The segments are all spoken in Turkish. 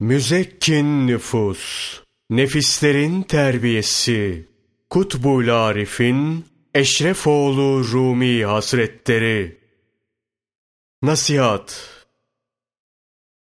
Müzekkin nüfus, nefislerin terbiyesi, Kutbul Arif'in Eşrefoğlu Rumi Hazretleri Nasihat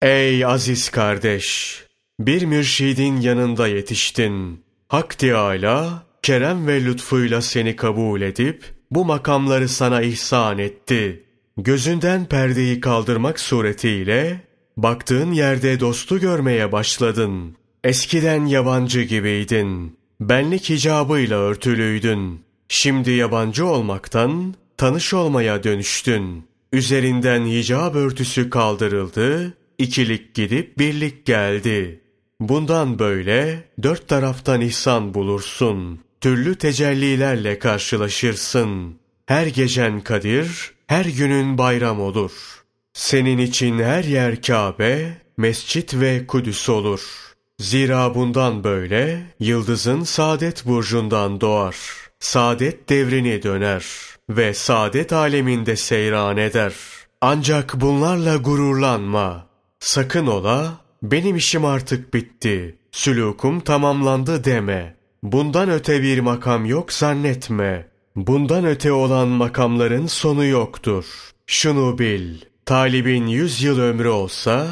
Ey aziz kardeş! Bir mürşidin yanında yetiştin. Hak Teâlâ, kerem ve lütfuyla seni kabul edip, bu makamları sana ihsan etti. Gözünden perdeyi kaldırmak suretiyle, baktığın yerde dostu görmeye başladın. Eskiden yabancı gibiydin. Benlik hicabıyla örtülüydün. Şimdi yabancı olmaktan, tanış olmaya dönüştün. Üzerinden hicab örtüsü kaldırıldı, ikilik gidip birlik geldi. Bundan böyle dört taraftan ihsan bulursun. Türlü tecellilerle karşılaşırsın. Her gecen kadir, her günün bayram olur. Senin için her yer Kabe, mescit ve Kudüs olur. Zira bundan böyle yıldızın saadet burcundan doğar. Saadet devrini döner ve saadet aleminde seyran eder. Ancak bunlarla gururlanma. Sakın ola, benim işim artık bitti, sülûkum tamamlandı deme. Bundan öte bir makam yok zannetme. Bundan öte olan makamların sonu yoktur. Şunu bil, talibin yüz yıl ömrü olsa,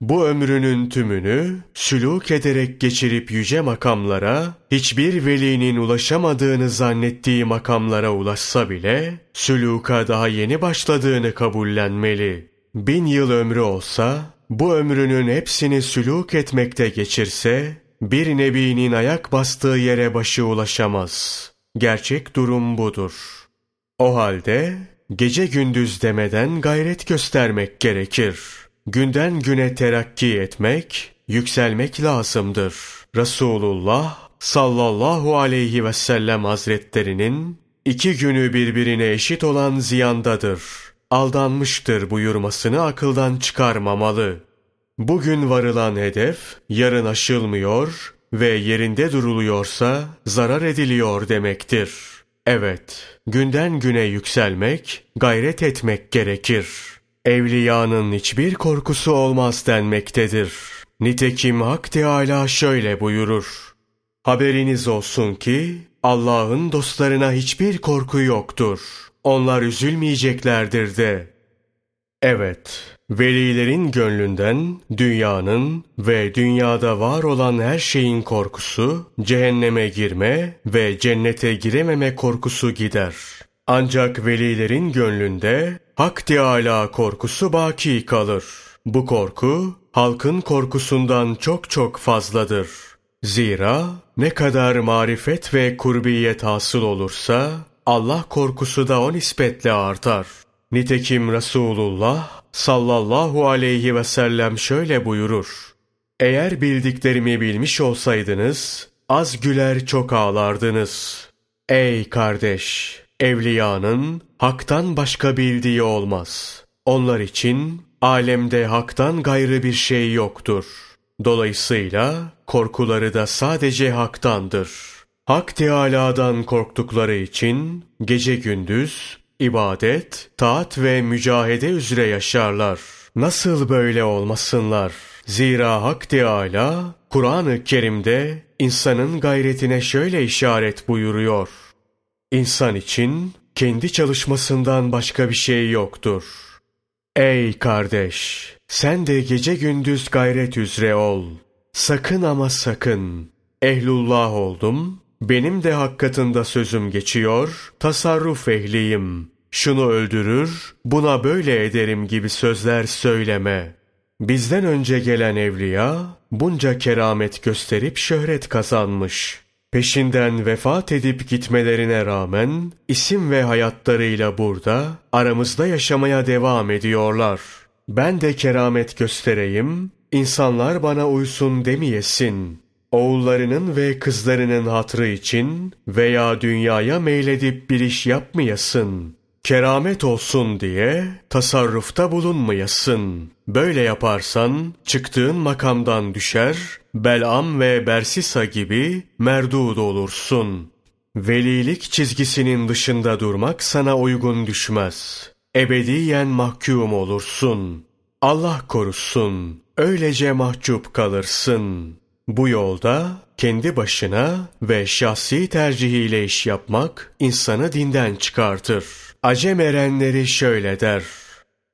bu ömrünün tümünü sülûk ederek geçirip yüce makamlara, hiçbir velinin ulaşamadığını zannettiği makamlara ulaşsa bile, sülûka daha yeni başladığını kabullenmeli. Bin yıl ömrü olsa, bu ömrünün hepsini sülûk etmekte geçirse, bir nebinin ayak bastığı yere başı ulaşamaz. Gerçek durum budur. O halde gece gündüz demeden gayret göstermek gerekir. Günden güne terakki etmek, yükselmek lazımdır. Resulullah sallallahu aleyhi ve sellem hazretlerinin iki günü birbirine eşit olan ziyandadır. Aldanmıştır buyurmasını akıldan çıkarmamalı. Bugün varılan hedef yarın aşılmıyor ve yerinde duruluyorsa zarar ediliyor demektir. Evet, günden güne yükselmek, gayret etmek gerekir. Evliyanın hiçbir korkusu olmaz denmektedir. Nitekim Hak Teâlâ şöyle buyurur. Haberiniz olsun ki Allah'ın dostlarına hiçbir korku yoktur. Onlar üzülmeyeceklerdir de. Evet, Velilerin gönlünden dünyanın ve dünyada var olan her şeyin korkusu, cehenneme girme ve cennete girememe korkusu gider. Ancak velilerin gönlünde Hak Teâlâ korkusu baki kalır. Bu korku, halkın korkusundan çok çok fazladır. Zira ne kadar marifet ve kurbiyet hasıl olursa, Allah korkusu da o nispetle artar. Nitekim Resulullah sallallahu aleyhi ve sellem şöyle buyurur. Eğer bildiklerimi bilmiş olsaydınız, az güler çok ağlardınız. Ey kardeş! Evliyanın haktan başka bildiği olmaz. Onlar için alemde haktan gayrı bir şey yoktur. Dolayısıyla korkuları da sadece haktandır. Hak Teâlâ'dan korktukları için gece gündüz ibadet, taat ve mücahede üzere yaşarlar. Nasıl böyle olmasınlar? Zira Hak Teâlâ, Kur'an-ı Kerim'de insanın gayretine şöyle işaret buyuruyor. İnsan için kendi çalışmasından başka bir şey yoktur. Ey kardeş! Sen de gece gündüz gayret üzere ol. Sakın ama sakın. Ehlullah oldum, benim de hakkatında sözüm geçiyor, tasarruf ehliyim. Şunu öldürür, buna böyle ederim gibi sözler söyleme. Bizden önce gelen evliya, bunca keramet gösterip şöhret kazanmış. Peşinden vefat edip gitmelerine rağmen, isim ve hayatlarıyla burada, aramızda yaşamaya devam ediyorlar. Ben de keramet göstereyim, insanlar bana uysun demeyesin.'' Oğullarının ve kızlarının hatrı için veya dünyaya meyledip bir iş yapmayasın. Keramet olsun diye tasarrufta bulunmayasın. Böyle yaparsan çıktığın makamdan düşer, Belam ve Bersisa gibi merdud olursun. Velilik çizgisinin dışında durmak sana uygun düşmez. Ebediyen mahkum olursun. Allah korusun, öylece mahcup kalırsın. Bu yolda kendi başına ve şahsi tercihiyle iş yapmak insanı dinden çıkartır. Acem erenleri şöyle der.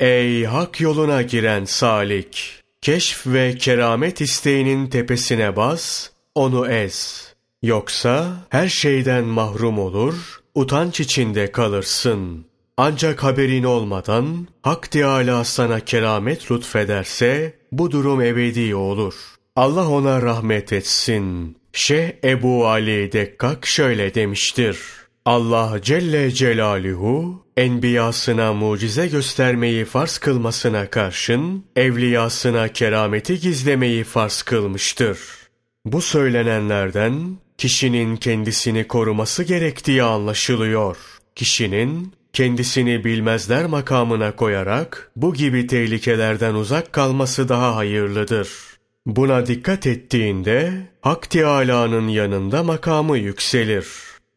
Ey hak yoluna giren salik! Keşf ve keramet isteğinin tepesine bas, onu ez. Yoksa her şeyden mahrum olur, utanç içinde kalırsın. Ancak haberin olmadan Hak Teâlâ sana keramet lütfederse bu durum ebedi olur. Allah ona rahmet etsin. Şeyh Ebu Ali Dekkak şöyle demiştir. Allah Celle Celaluhu enbiyasına mucize göstermeyi farz kılmasına karşın evliyasına kerameti gizlemeyi farz kılmıştır. Bu söylenenlerden kişinin kendisini koruması gerektiği anlaşılıyor. Kişinin kendisini bilmezler makamına koyarak bu gibi tehlikelerden uzak kalması daha hayırlıdır. Buna dikkat ettiğinde Hak Teâlâ'nın yanında makamı yükselir.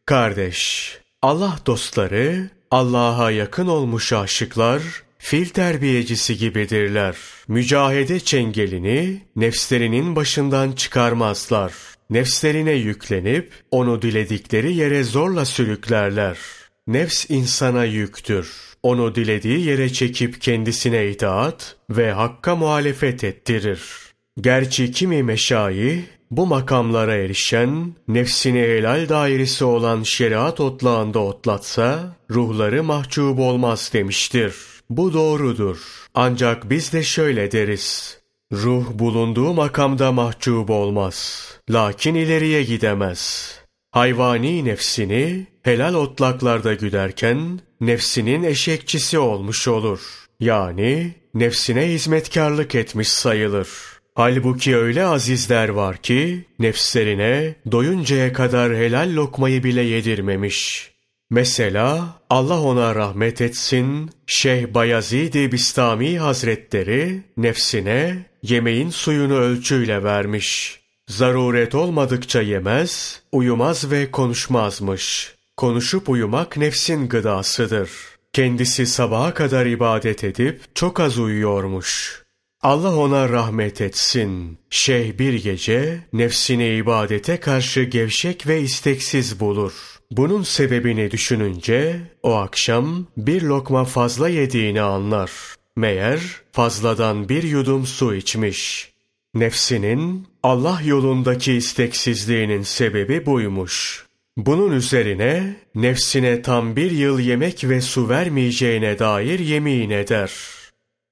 Kardeş, Allah dostları, Allah'a yakın olmuş aşıklar, fil terbiyecisi gibidirler. Mücahede çengelini nefslerinin başından çıkarmazlar. Nefslerine yüklenip onu diledikleri yere zorla sürüklerler. Nefs insana yüktür. Onu dilediği yere çekip kendisine itaat ve hakka muhalefet ettirir. Gerçi kimi meşayi bu makamlara erişen, nefsini helal dairesi olan şeriat otlağında otlatsa, ruhları mahcup olmaz demiştir. Bu doğrudur. Ancak biz de şöyle deriz. Ruh bulunduğu makamda mahcup olmaz. Lakin ileriye gidemez. Hayvani nefsini helal otlaklarda güderken nefsinin eşekçisi olmuş olur. Yani nefsine hizmetkarlık etmiş sayılır. Halbuki öyle azizler var ki nefslerine doyuncaya kadar helal lokmayı bile yedirmemiş. Mesela Allah ona rahmet etsin Şeyh Bayezid-i Bistami Hazretleri nefsine yemeğin suyunu ölçüyle vermiş. Zaruret olmadıkça yemez, uyumaz ve konuşmazmış. Konuşup uyumak nefsin gıdasıdır. Kendisi sabaha kadar ibadet edip çok az uyuyormuş. Allah ona rahmet etsin. Şeyh bir gece nefsini ibadete karşı gevşek ve isteksiz bulur. Bunun sebebini düşününce o akşam bir lokma fazla yediğini anlar. Meğer fazladan bir yudum su içmiş. Nefsinin Allah yolundaki isteksizliğinin sebebi buymuş. Bunun üzerine nefsine tam bir yıl yemek ve su vermeyeceğine dair yemin eder.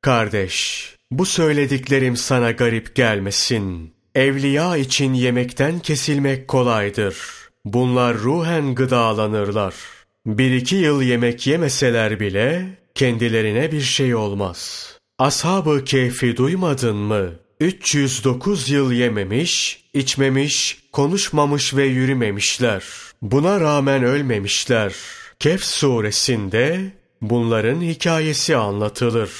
Kardeş, bu söylediklerim sana garip gelmesin. Evliya için yemekten kesilmek kolaydır. Bunlar ruhen gıdalanırlar. Bir iki yıl yemek yemeseler bile kendilerine bir şey olmaz. Ashab-ı keyfi duymadın mı? 309 yıl yememiş, içmemiş, konuşmamış ve yürümemişler. Buna rağmen ölmemişler. Kehf suresinde bunların hikayesi anlatılır.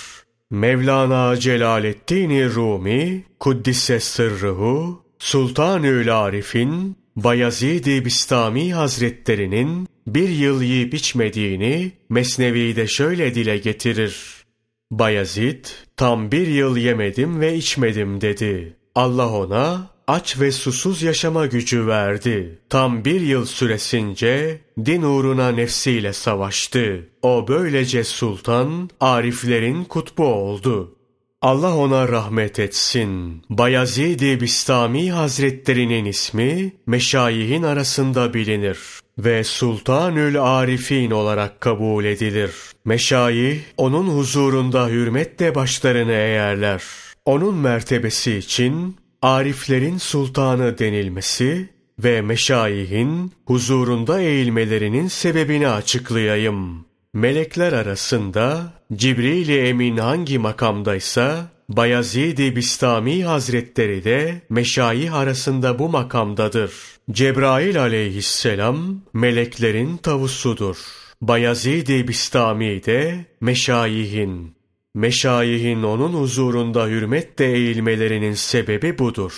Mevlana Celaleddin Rumi, Kuddise Sırrıhu, Sultanül Arif'in, Bayezid-i Bistami Hazretlerinin bir yıl yiyip içmediğini Mesnevi'de şöyle dile getirir. Bayezid, tam bir yıl yemedim ve içmedim dedi. Allah ona aç ve susuz yaşama gücü verdi. Tam bir yıl süresince din uğruna nefsiyle savaştı. O böylece sultan, ariflerin kutbu oldu. Allah ona rahmet etsin. Bayezid-i Bistami Hazretlerinin ismi meşayihin arasında bilinir ve Sultanül Arifin olarak kabul edilir. Meşayih onun huzurunda hürmetle başlarını eğerler. Onun mertebesi için ariflerin sultanı denilmesi ve meşayihin huzurunda eğilmelerinin sebebini açıklayayım. Melekler arasında Cibril-i Emin hangi makamdaysa Bayezid-i Bistami Hazretleri de meşayih arasında bu makamdadır. Cebrail aleyhisselam meleklerin tavusudur. Bayezid-i Bistami de meşayihin. Meşayihin onun huzurunda hürmetle eğilmelerinin sebebi budur.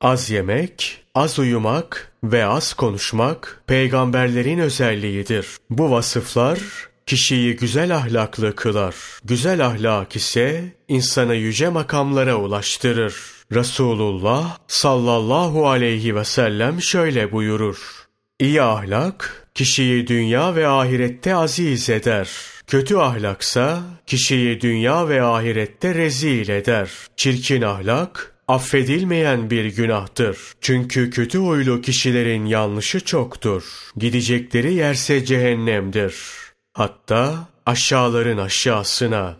Az yemek, az uyumak ve az konuşmak peygamberlerin özelliğidir. Bu vasıflar kişiyi güzel ahlaklı kılar. Güzel ahlak ise insanı yüce makamlara ulaştırır. Resulullah sallallahu aleyhi ve sellem şöyle buyurur. İyi ahlak kişiyi dünya ve ahirette aziz eder. Kötü ahlaksa kişiyi dünya ve ahirette rezil eder. Çirkin ahlak affedilmeyen bir günahtır. Çünkü kötü huylu kişilerin yanlışı çoktur. Gidecekleri yerse cehennemdir. Hatta aşağıların aşağısına.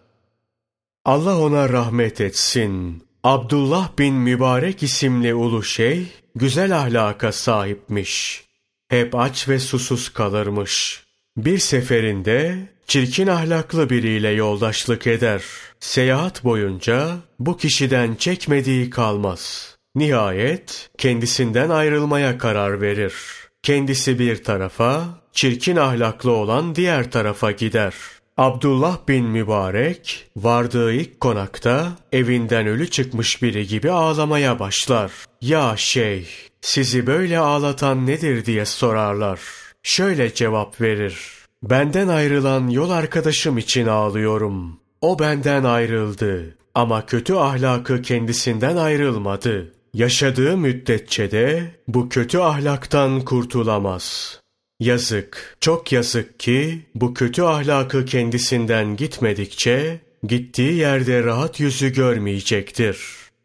Allah ona rahmet etsin. Abdullah bin Mübarek isimli ulu şey, güzel ahlaka sahipmiş. Hep aç ve susuz kalırmış. Bir seferinde çirkin ahlaklı biriyle yoldaşlık eder. Seyahat boyunca bu kişiden çekmediği kalmaz. Nihayet kendisinden ayrılmaya karar verir. Kendisi bir tarafa, çirkin ahlaklı olan diğer tarafa gider. Abdullah bin Mübarek vardığı ilk konakta evinden ölü çıkmış biri gibi ağlamaya başlar. Ya şey, sizi böyle ağlatan nedir diye sorarlar. Şöyle cevap verir. Benden ayrılan yol arkadaşım için ağlıyorum. O benden ayrıldı ama kötü ahlakı kendisinden ayrılmadı. Yaşadığı müddetçe de bu kötü ahlaktan kurtulamaz. Yazık, çok yazık ki bu kötü ahlakı kendisinden gitmedikçe gittiği yerde rahat yüzü görmeyecektir.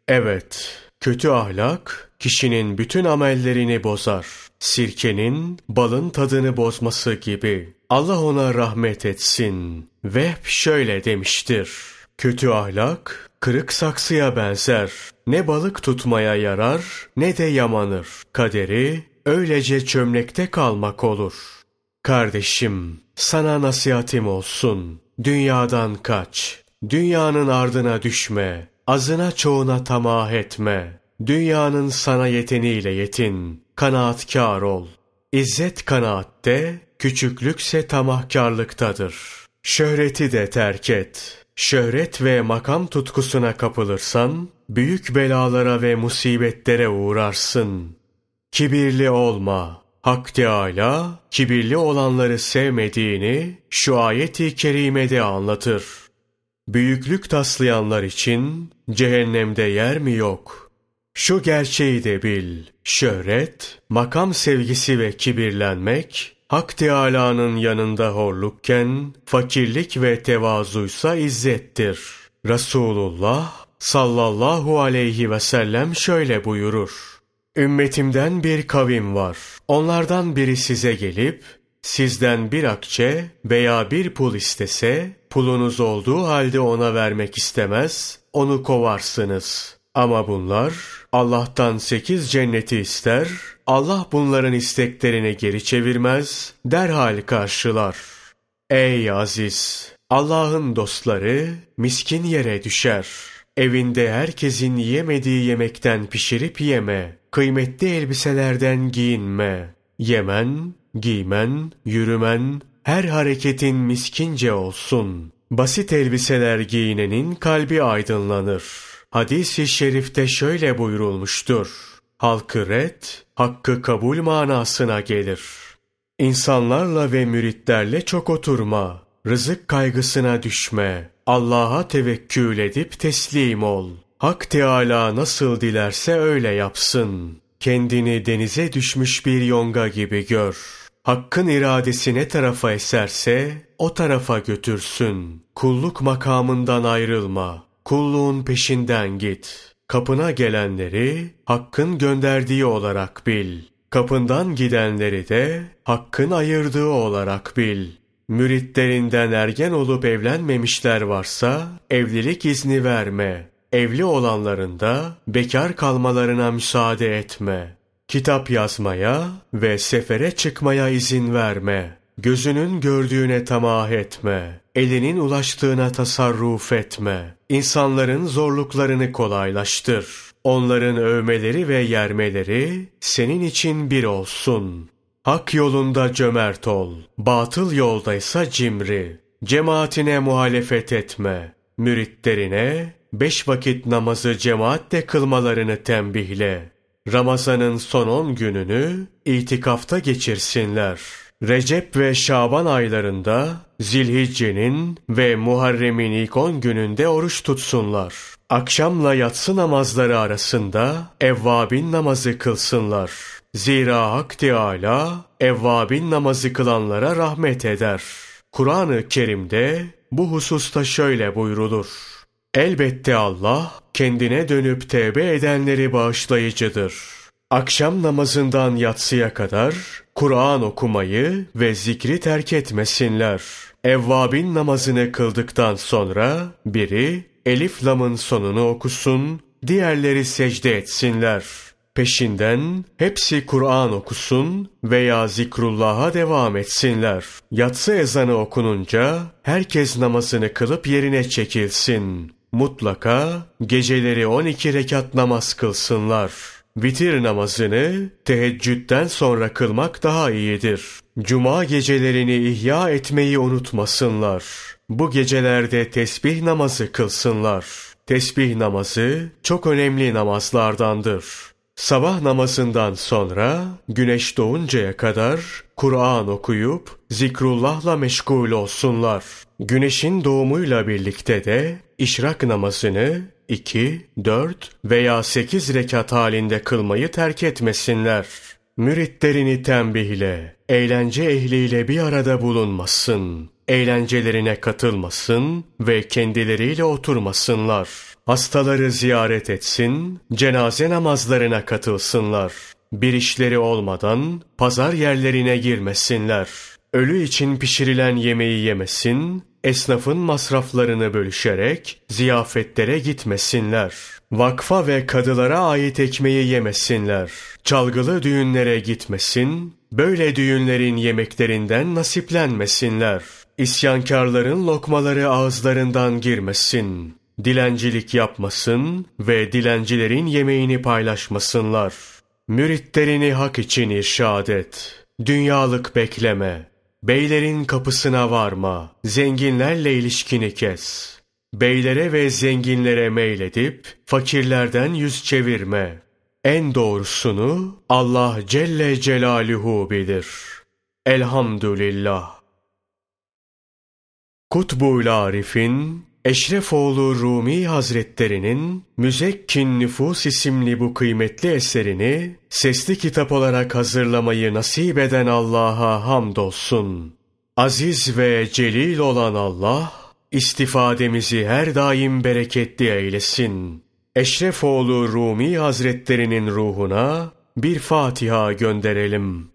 Evet, kötü ahlak kişinin bütün amellerini bozar. Sirkenin balın tadını bozması gibi. Allah ona rahmet etsin. Vehb şöyle demiştir. Kötü ahlak kırık saksıya benzer. Ne balık tutmaya yarar ne de yamanır. Kaderi öylece çömlekte kalmak olur. Kardeşim, sana nasihatim olsun. Dünyadan kaç. Dünyanın ardına düşme. Azına çoğuna tamah etme. Dünyanın sana yeteniyle yetin. Kanaatkar ol. İzzet kanaatte, küçüklükse tamahkarlıktadır. Şöhreti de terk et. Şöhret ve makam tutkusuna kapılırsan, büyük belalara ve musibetlere uğrarsın. Kibirli olma. Hak Teâlâ, kibirli olanları sevmediğini şu ayeti kerimede anlatır. Büyüklük taslayanlar için cehennemde yer mi yok? Şu gerçeği de bil. Şöhret, makam sevgisi ve kibirlenmek, Hak Teâlâ'nın yanında horlukken, fakirlik ve tevazuysa izzettir. Resulullah sallallahu aleyhi ve sellem şöyle buyurur. Ümmetimden bir kavim var. Onlardan biri size gelip, sizden bir akçe veya bir pul istese, pulunuz olduğu halde ona vermek istemez, onu kovarsınız. Ama bunlar Allah'tan sekiz cenneti ister, Allah bunların isteklerini geri çevirmez, derhal karşılar. Ey aziz! Allah'ın dostları miskin yere düşer. Evinde herkesin yemediği yemekten pişirip yeme. Kıymetli elbiselerden giyinme. Yemen, giymen, yürümen, her hareketin miskince olsun. Basit elbiseler giyinenin kalbi aydınlanır. Hadis-i şerifte şöyle buyurulmuştur. Halkı red, hakkı kabul manasına gelir. İnsanlarla ve müritlerle çok oturma. Rızık kaygısına düşme. Allah'a tevekkül edip teslim ol. Hak Teâlâ nasıl dilerse öyle yapsın. Kendini denize düşmüş bir yonga gibi gör. Hakkın iradesi ne tarafa eserse o tarafa götürsün. Kulluk makamından ayrılma. Kulluğun peşinden git. Kapına gelenleri Hakk'ın gönderdiği olarak bil. Kapından gidenleri de Hakk'ın ayırdığı olarak bil. Müritlerinden ergen olup evlenmemişler varsa evlilik izni verme. Evli olanların da bekar kalmalarına müsaade etme. Kitap yazmaya ve sefere çıkmaya izin verme. Gözünün gördüğüne tamah etme. Elinin ulaştığına tasarruf etme. İnsanların zorluklarını kolaylaştır. Onların övmeleri ve yermeleri senin için bir olsun. Hak yolunda cömert ol. Batıl yoldaysa cimri. Cemaatine muhalefet etme. Müritlerine beş vakit namazı cemaatle kılmalarını tembihle. Ramazanın son on gününü itikafta geçirsinler. Recep ve Şaban aylarında Zilhicce'nin ve Muharrem'in ilk on gününde oruç tutsunlar. Akşamla yatsı namazları arasında evvabin namazı kılsınlar. Zira Hak Teâlâ evvabin namazı kılanlara rahmet eder. Kur'an-ı Kerim'de bu hususta şöyle buyrulur. Elbette Allah kendine dönüp tevbe edenleri bağışlayıcıdır. Akşam namazından yatsıya kadar Kur'an okumayı ve zikri terk etmesinler. Evvabin namazını kıldıktan sonra biri Elif Lam'ın sonunu okusun, diğerleri secde etsinler. Peşinden hepsi Kur'an okusun veya zikrullah'a devam etsinler. Yatsı ezanı okununca herkes namazını kılıp yerine çekilsin. Mutlaka geceleri 12 rekat namaz kılsınlar. Vitir namazını teheccüden sonra kılmak daha iyidir. Cuma gecelerini ihya etmeyi unutmasınlar. Bu gecelerde tesbih namazı kılsınlar. Tesbih namazı çok önemli namazlardandır. Sabah namazından sonra güneş doğuncaya kadar Kur'an okuyup zikrullahla meşgul olsunlar. Güneşin doğumuyla birlikte de işrak namazını 2, 4 veya 8 rekat halinde kılmayı terk etmesinler. Müritlerini tembihle, eğlence ehliyle bir arada bulunmasın. Eğlencelerine katılmasın ve kendileriyle oturmasınlar. Hastaları ziyaret etsin, cenaze namazlarına katılsınlar. Bir işleri olmadan pazar yerlerine girmesinler. Ölü için pişirilen yemeği yemesin, esnafın masraflarını bölüşerek ziyafetlere gitmesinler. Vakfa ve kadılara ait ekmeği yemesinler. Çalgılı düğünlere gitmesin, böyle düğünlerin yemeklerinden nasiplenmesinler. İsyankarların lokmaları ağızlarından girmesin. Dilencilik yapmasın ve dilencilerin yemeğini paylaşmasınlar. Müritlerini hak için irşad et. Dünyalık bekleme. Beylerin kapısına varma, zenginlerle ilişkini kes. Beylere ve zenginlere meyledip, fakirlerden yüz çevirme. En doğrusunu Allah Celle Celaluhu bilir. Elhamdülillah. Kutbul Arif'in Eşrefoğlu Rumi Hazretlerinin Müzekkin Nüfus isimli bu kıymetli eserini sesli kitap olarak hazırlamayı nasip eden Allah'a hamdolsun. Aziz ve celil olan Allah, istifademizi her daim bereketli eylesin. Eşrefoğlu Rumi Hazretlerinin ruhuna bir Fatiha gönderelim.